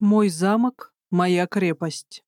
Мой замок — моя крепость.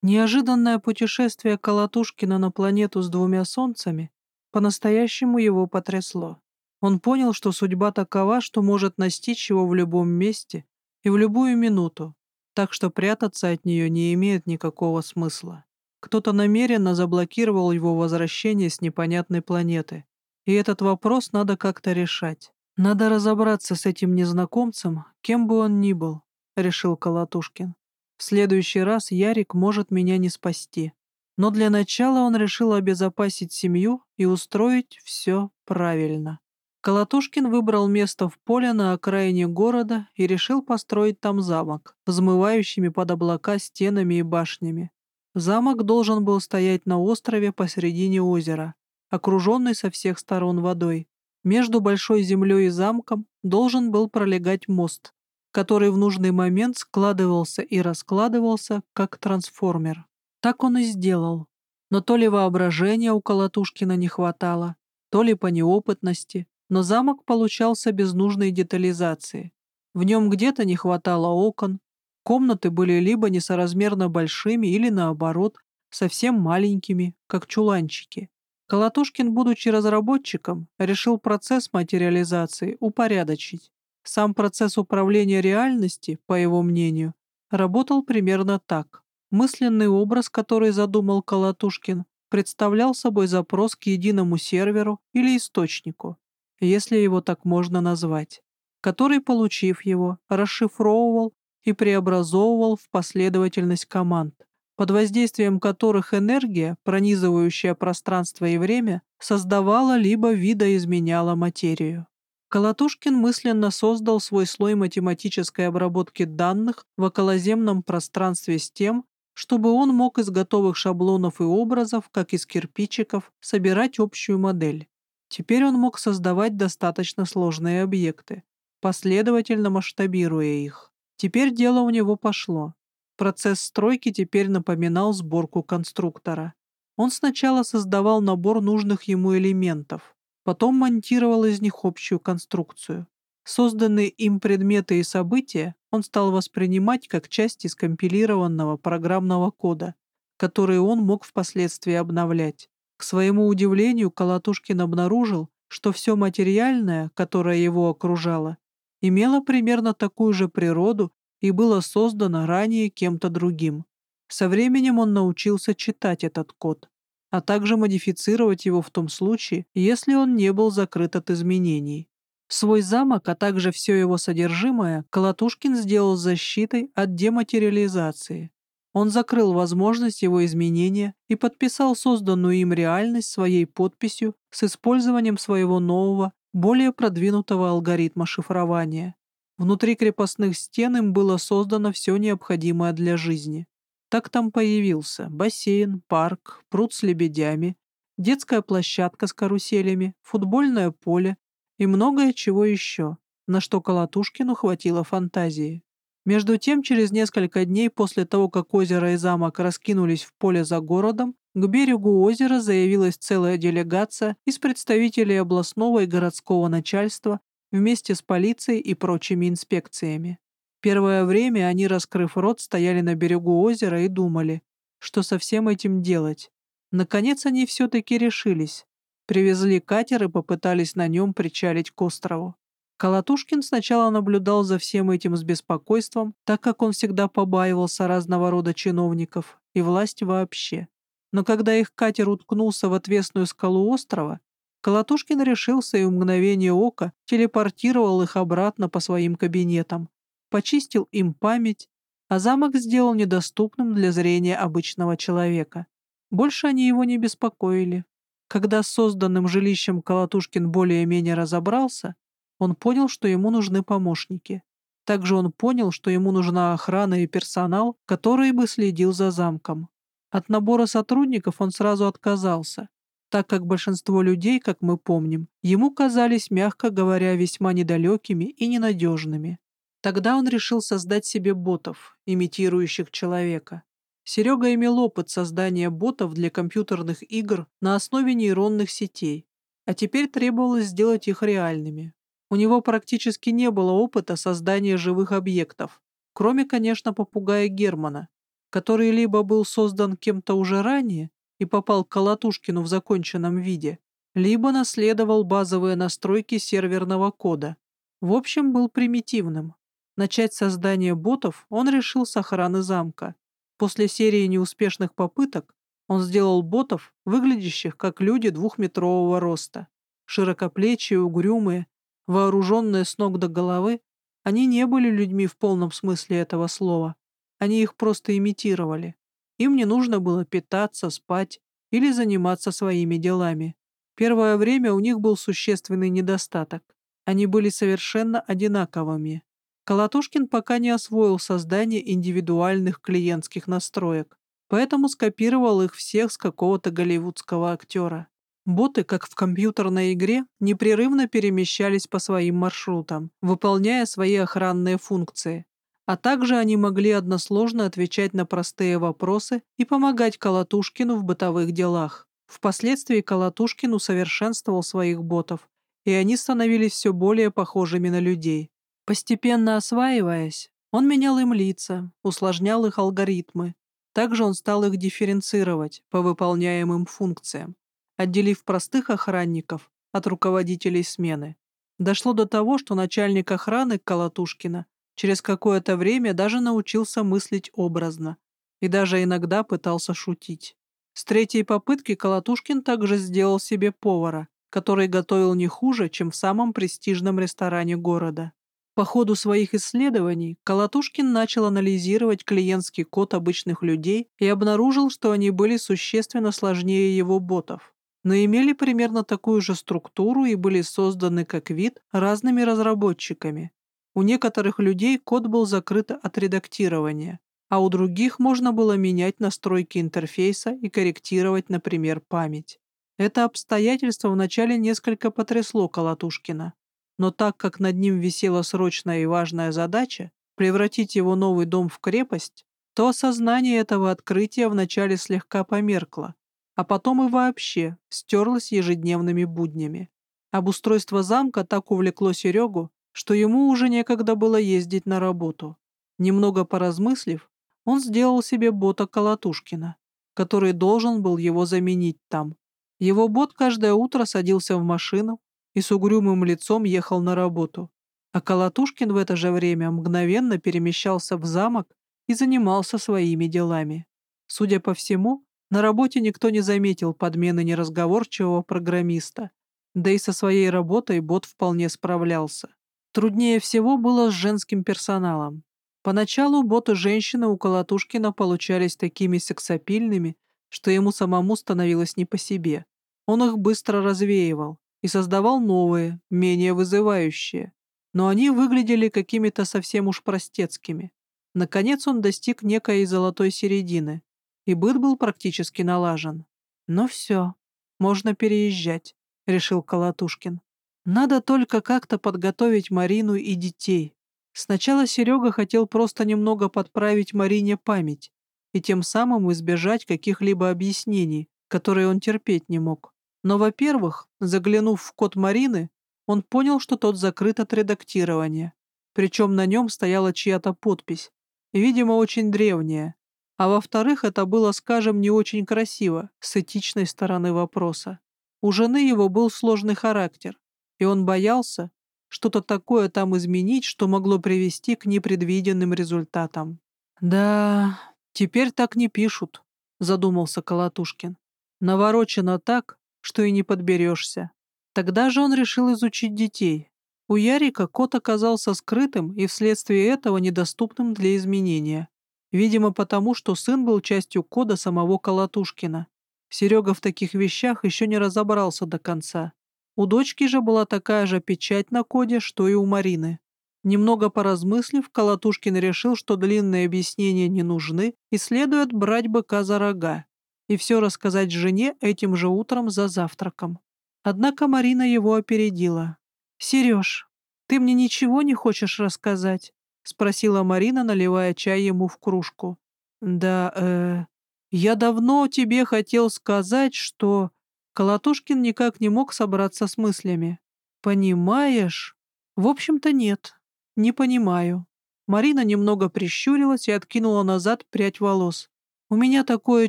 Неожиданное путешествие Колотушкина на планету с двумя солнцами по-настоящему его потрясло. Он понял, что судьба такова, что может настичь его в любом месте и в любую минуту, так что прятаться от нее не имеет никакого смысла. Кто-то намеренно заблокировал его возвращение с непонятной планеты, и этот вопрос надо как-то решать. Надо разобраться с этим незнакомцем, кем бы он ни был, — решил Колотушкин. «В следующий раз Ярик может меня не спасти. Но для начала он решил обезопасить семью и устроить все правильно». Колотушкин выбрал место в поле на окраине города и решил построить там замок, взмывающими под облака стенами и башнями. Замок должен был стоять на острове посередине озера, окруженный со всех сторон водой. Между большой землей и замком должен был пролегать мост, который в нужный момент складывался и раскладывался, как трансформер. Так он и сделал. Но то ли воображения у Колотушкина не хватало, то ли по неопытности, но замок получался без нужной детализации. В нем где-то не хватало окон, комнаты были либо несоразмерно большими или, наоборот, совсем маленькими, как чуланчики. Колотушкин, будучи разработчиком, решил процесс материализации упорядочить. Сам процесс управления реальности, по его мнению, работал примерно так. Мысленный образ, который задумал Колотушкин, представлял собой запрос к единому серверу или источнику, если его так можно назвать, который, получив его, расшифровывал и преобразовывал в последовательность команд, под воздействием которых энергия, пронизывающая пространство и время, создавала либо видоизменяла материю. Колотушкин мысленно создал свой слой математической обработки данных в околоземном пространстве с тем, чтобы он мог из готовых шаблонов и образов, как из кирпичиков, собирать общую модель. Теперь он мог создавать достаточно сложные объекты, последовательно масштабируя их. Теперь дело у него пошло. Процесс стройки теперь напоминал сборку конструктора. Он сначала создавал набор нужных ему элементов, Потом монтировал из них общую конструкцию. Созданные им предметы и события он стал воспринимать как части скомпилированного программного кода, которые он мог впоследствии обновлять. К своему удивлению, Колотушкин обнаружил, что все материальное, которое его окружало, имело примерно такую же природу и было создано ранее кем-то другим. Со временем он научился читать этот код а также модифицировать его в том случае, если он не был закрыт от изменений. Свой замок, а также все его содержимое, Колотушкин сделал защитой от дематериализации. Он закрыл возможность его изменения и подписал созданную им реальность своей подписью с использованием своего нового, более продвинутого алгоритма шифрования. Внутри крепостных стен им было создано все необходимое для жизни. Так там появился бассейн, парк, пруд с лебедями, детская площадка с каруселями, футбольное поле и многое чего еще, на что Колотушкину хватило фантазии. Между тем, через несколько дней после того, как озеро и замок раскинулись в поле за городом, к берегу озера заявилась целая делегация из представителей областного и городского начальства вместе с полицией и прочими инспекциями. Первое время они, раскрыв рот, стояли на берегу озера и думали, что со всем этим делать. Наконец они все-таки решились. Привезли катер и попытались на нем причалить к острову. Колотушкин сначала наблюдал за всем этим с беспокойством, так как он всегда побаивался разного рода чиновников и власти вообще. Но когда их катер уткнулся в отвесную скалу острова, Колотушкин решился и в мгновение ока телепортировал их обратно по своим кабинетам, почистил им память, а замок сделал недоступным для зрения обычного человека. Больше они его не беспокоили. Когда с созданным жилищем Колотушкин более-менее разобрался, он понял, что ему нужны помощники. Также он понял, что ему нужна охрана и персонал, который бы следил за замком. От набора сотрудников он сразу отказался, так как большинство людей, как мы помним, ему казались, мягко говоря, весьма недалекими и ненадежными. Тогда он решил создать себе ботов, имитирующих человека. Серега имел опыт создания ботов для компьютерных игр на основе нейронных сетей, а теперь требовалось сделать их реальными. У него практически не было опыта создания живых объектов, кроме, конечно, попугая Германа, который либо был создан кем-то уже ранее и попал к Колотушкину в законченном виде, либо наследовал базовые настройки серверного кода. В общем, был примитивным. Начать создание ботов он решил с охраны замка. После серии неуспешных попыток он сделал ботов, выглядящих как люди двухметрового роста. Широкоплечие, угрюмые, вооруженные с ног до головы, они не были людьми в полном смысле этого слова. Они их просто имитировали. Им не нужно было питаться, спать или заниматься своими делами. Первое время у них был существенный недостаток. Они были совершенно одинаковыми. Колотушкин пока не освоил создание индивидуальных клиентских настроек, поэтому скопировал их всех с какого-то голливудского актера. Боты, как в компьютерной игре, непрерывно перемещались по своим маршрутам, выполняя свои охранные функции. А также они могли односложно отвечать на простые вопросы и помогать Колотушкину в бытовых делах. Впоследствии Колотушкин усовершенствовал своих ботов, и они становились все более похожими на людей. Постепенно осваиваясь, он менял им лица, усложнял их алгоритмы. Также он стал их дифференцировать по выполняемым функциям, отделив простых охранников от руководителей смены. Дошло до того, что начальник охраны Колотушкина через какое-то время даже научился мыслить образно и даже иногда пытался шутить. С третьей попытки Колотушкин также сделал себе повара, который готовил не хуже, чем в самом престижном ресторане города. По ходу своих исследований Колотушкин начал анализировать клиентский код обычных людей и обнаружил, что они были существенно сложнее его ботов, но имели примерно такую же структуру и были созданы как вид разными разработчиками. У некоторых людей код был закрыт от редактирования, а у других можно было менять настройки интерфейса и корректировать, например, память. Это обстоятельство вначале несколько потрясло Колотушкина но так как над ним висела срочная и важная задача превратить его новый дом в крепость, то осознание этого открытия вначале слегка померкло, а потом и вообще стерлось ежедневными буднями. Обустройство замка так увлекло Серегу, что ему уже некогда было ездить на работу. Немного поразмыслив, он сделал себе бота Колотушкина, который должен был его заменить там. Его бот каждое утро садился в машину, и с угрюмым лицом ехал на работу. А Колотушкин в это же время мгновенно перемещался в замок и занимался своими делами. Судя по всему, на работе никто не заметил подмены неразговорчивого программиста, да и со своей работой бот вполне справлялся. Труднее всего было с женским персоналом. Поначалу боты женщины у Колотушкина получались такими сексапильными, что ему самому становилось не по себе. Он их быстро развеивал, и создавал новые, менее вызывающие. Но они выглядели какими-то совсем уж простецкими. Наконец он достиг некой золотой середины, и быт был практически налажен. «Ну все, можно переезжать», — решил Колотушкин. «Надо только как-то подготовить Марину и детей». Сначала Серега хотел просто немного подправить Марине память и тем самым избежать каких-либо объяснений, которые он терпеть не мог. Но, во-первых, заглянув в код Марины, он понял, что тот закрыт от редактирования. Причем на нем стояла чья-то подпись, видимо, очень древняя. А во-вторых, это было, скажем, не очень красиво, с этичной стороны вопроса. У жены его был сложный характер, и он боялся что-то такое там изменить, что могло привести к непредвиденным результатам. «Да, теперь так не пишут», — задумался Колотушкин. «Наворочено так, что и не подберешься. Тогда же он решил изучить детей. У Ярика кот оказался скрытым и вследствие этого недоступным для изменения. Видимо, потому что сын был частью кода самого Колотушкина. Серега в таких вещах еще не разобрался до конца. У дочки же была такая же печать на коде, что и у Марины. Немного поразмыслив, Колотушкин решил, что длинные объяснения не нужны и следует брать быка за рога и все рассказать жене этим же утром за завтраком. Однако Марина его опередила. «Сереж, ты мне ничего не хочешь рассказать?» — спросила Марина, наливая чай ему в кружку. «Да, э, я давно тебе хотел сказать, что...» Колотушкин никак не мог собраться с мыслями. «Понимаешь?» «В общем-то, нет. Не понимаю. Марина немного прищурилась и откинула назад прядь волос. «У меня такое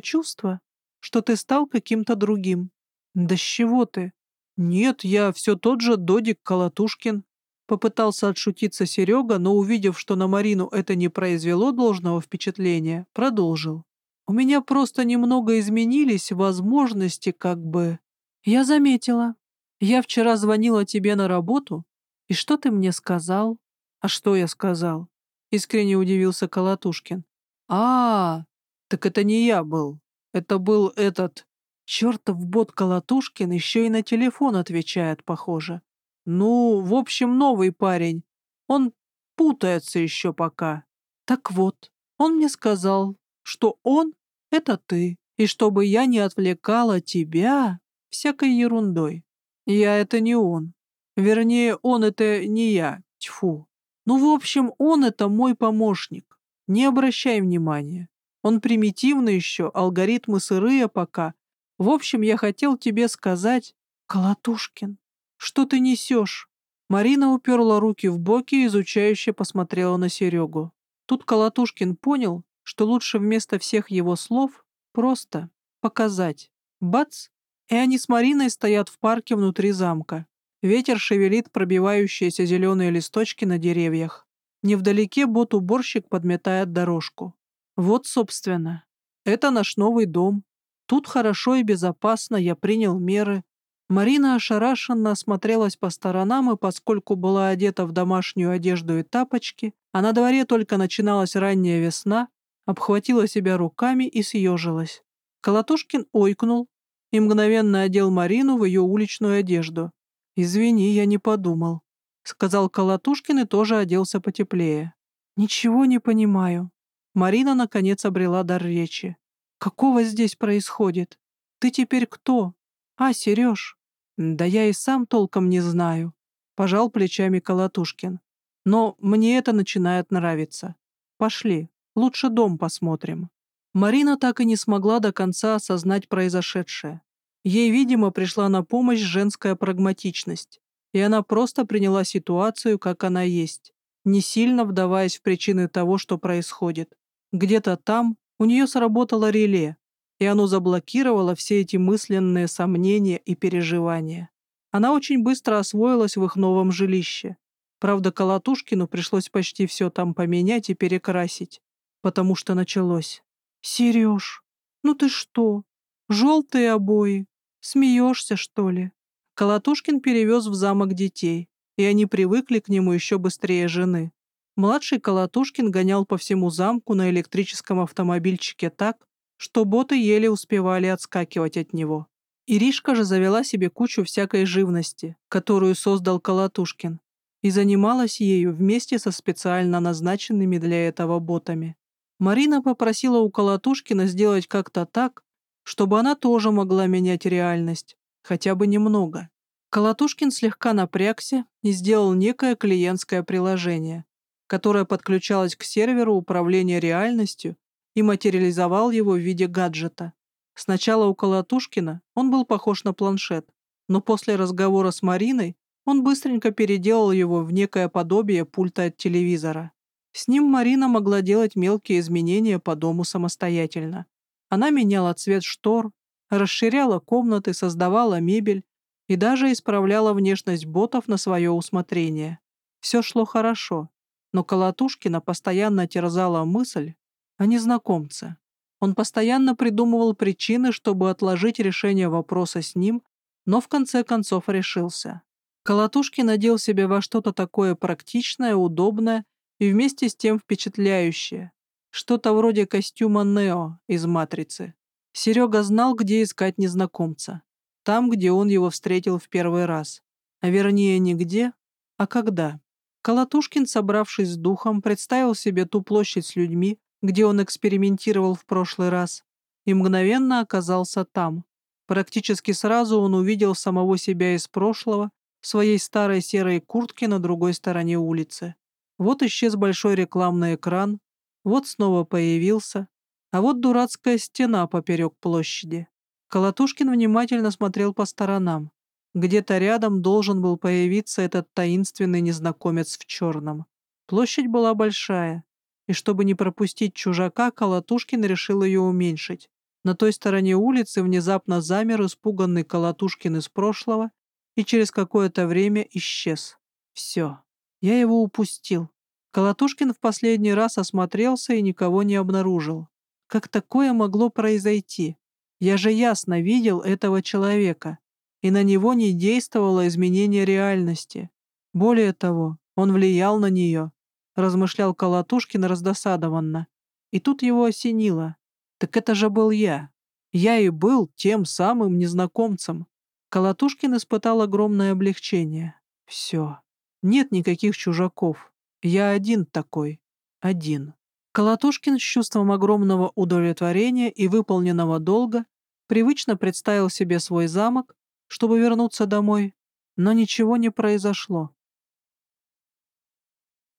чувство, что ты стал каким-то другим». «Да с чего ты?» «Нет, я все тот же Додик Колотушкин». Попытался отшутиться Серега, но, увидев, что на Марину это не произвело должного впечатления, продолжил. «У меня просто немного изменились возможности, как бы...» «Я заметила. Я вчера звонила тебе на работу, и что ты мне сказал?» «А что я сказал?» — искренне удивился Колотушкин. а, -а, -а так это не я был. Это был этот... Чертов бот Колотушкин еще и на телефон отвечает, похоже. Ну, в общем, новый парень. Он путается еще пока. Так вот, он мне сказал, что он — это ты, и чтобы я не отвлекала тебя всякой ерундой. Я — это не он. Вернее, он — это не я. Тьфу. Ну, в общем, он — это мой помощник. Не обращай внимания. Он примитивный еще, алгоритмы сырые пока, в общем, я хотел тебе сказать, Колотушкин, что ты несешь? Марина уперла руки в боки и изучающе посмотрела на Серегу. Тут Колотушкин понял, что лучше вместо всех его слов просто показать. Бац! И они с Мариной стоят в парке внутри замка. Ветер шевелит пробивающиеся зеленые листочки на деревьях. Невдалеке бот-уборщик подметает дорожку. Вот, собственно, это наш новый дом, Тут хорошо и безопасно, я принял меры. Марина ошарашенно осмотрелась по сторонам, и поскольку была одета в домашнюю одежду и тапочки, а на дворе только начиналась ранняя весна, обхватила себя руками и съежилась. Колотушкин ойкнул и мгновенно одел Марину в ее уличную одежду. «Извини, я не подумал», — сказал Колотушкин и тоже оделся потеплее. «Ничего не понимаю». Марина, наконец, обрела дар речи. Какого здесь происходит? Ты теперь кто? А, Сереж? Да я и сам толком не знаю. Пожал плечами Колотушкин. Но мне это начинает нравиться. Пошли, лучше дом посмотрим. Марина так и не смогла до конца осознать произошедшее. Ей, видимо, пришла на помощь женская прагматичность, и она просто приняла ситуацию, как она есть, не сильно вдаваясь в причины того, что происходит. Где-то там, у нее сработало реле, и оно заблокировало все эти мысленные сомнения и переживания. Она очень быстро освоилась в их новом жилище. Правда, Колотушкину пришлось почти все там поменять и перекрасить, потому что началось. «Сереж, ну ты что? Желтые обои. Смеешься, что ли?» Колотушкин перевез в замок детей, и они привыкли к нему еще быстрее жены. Младший Колотушкин гонял по всему замку на электрическом автомобильчике так, что боты еле успевали отскакивать от него. Иришка же завела себе кучу всякой живности, которую создал Колотушкин, и занималась ею вместе со специально назначенными для этого ботами. Марина попросила у Колотушкина сделать как-то так, чтобы она тоже могла менять реальность, хотя бы немного. Колотушкин слегка напрягся и сделал некое клиентское приложение, которая подключалась к серверу управления реальностью и материализовал его в виде гаджета. Сначала у Колотушкина он был похож на планшет, но после разговора с Мариной он быстренько переделал его в некое подобие пульта от телевизора. С ним Марина могла делать мелкие изменения по дому самостоятельно. Она меняла цвет штор, расширяла комнаты, создавала мебель и даже исправляла внешность ботов на свое усмотрение. Все шло хорошо, но Колотушкина постоянно терзала мысль о незнакомце. Он постоянно придумывал причины, чтобы отложить решение вопроса с ним, но в конце концов решился. Колотушкин надел себя во что-то такое практичное, удобное и вместе с тем впечатляющее. Что-то вроде костюма Нео из «Матрицы». Серега знал, где искать незнакомца. Там, где он его встретил в первый раз. А вернее, не где, а когда. Колотушкин, собравшись с духом, представил себе ту площадь с людьми, где он экспериментировал в прошлый раз, и мгновенно оказался там. Практически сразу он увидел самого себя из прошлого в своей старой серой куртке на другой стороне улицы. Вот исчез большой рекламный экран, вот снова появился, а вот дурацкая стена поперек площади. Колотушкин внимательно смотрел по сторонам. Где-то рядом должен был появиться этот таинственный незнакомец в черном. Площадь была большая, и чтобы не пропустить чужака, Колотушкин решил ее уменьшить. На той стороне улицы внезапно замер испуганный Колотушкин из прошлого и через какое-то время исчез. Все. Я его упустил. Колотушкин в последний раз осмотрелся и никого не обнаружил. Как такое могло произойти? Я же ясно видел этого человека, и на него не действовало изменение реальности. Более того, он влиял на нее, размышлял Колотушкин раздосадованно. И тут его осенило. Так это же был я. Я и был тем самым незнакомцем. Колотушкин испытал огромное облегчение. Все. Нет никаких чужаков. Я один такой. Один. Колотушкин с чувством огромного удовлетворения и выполненного долга привычно представил себе свой замок, чтобы вернуться домой, но ничего не произошло.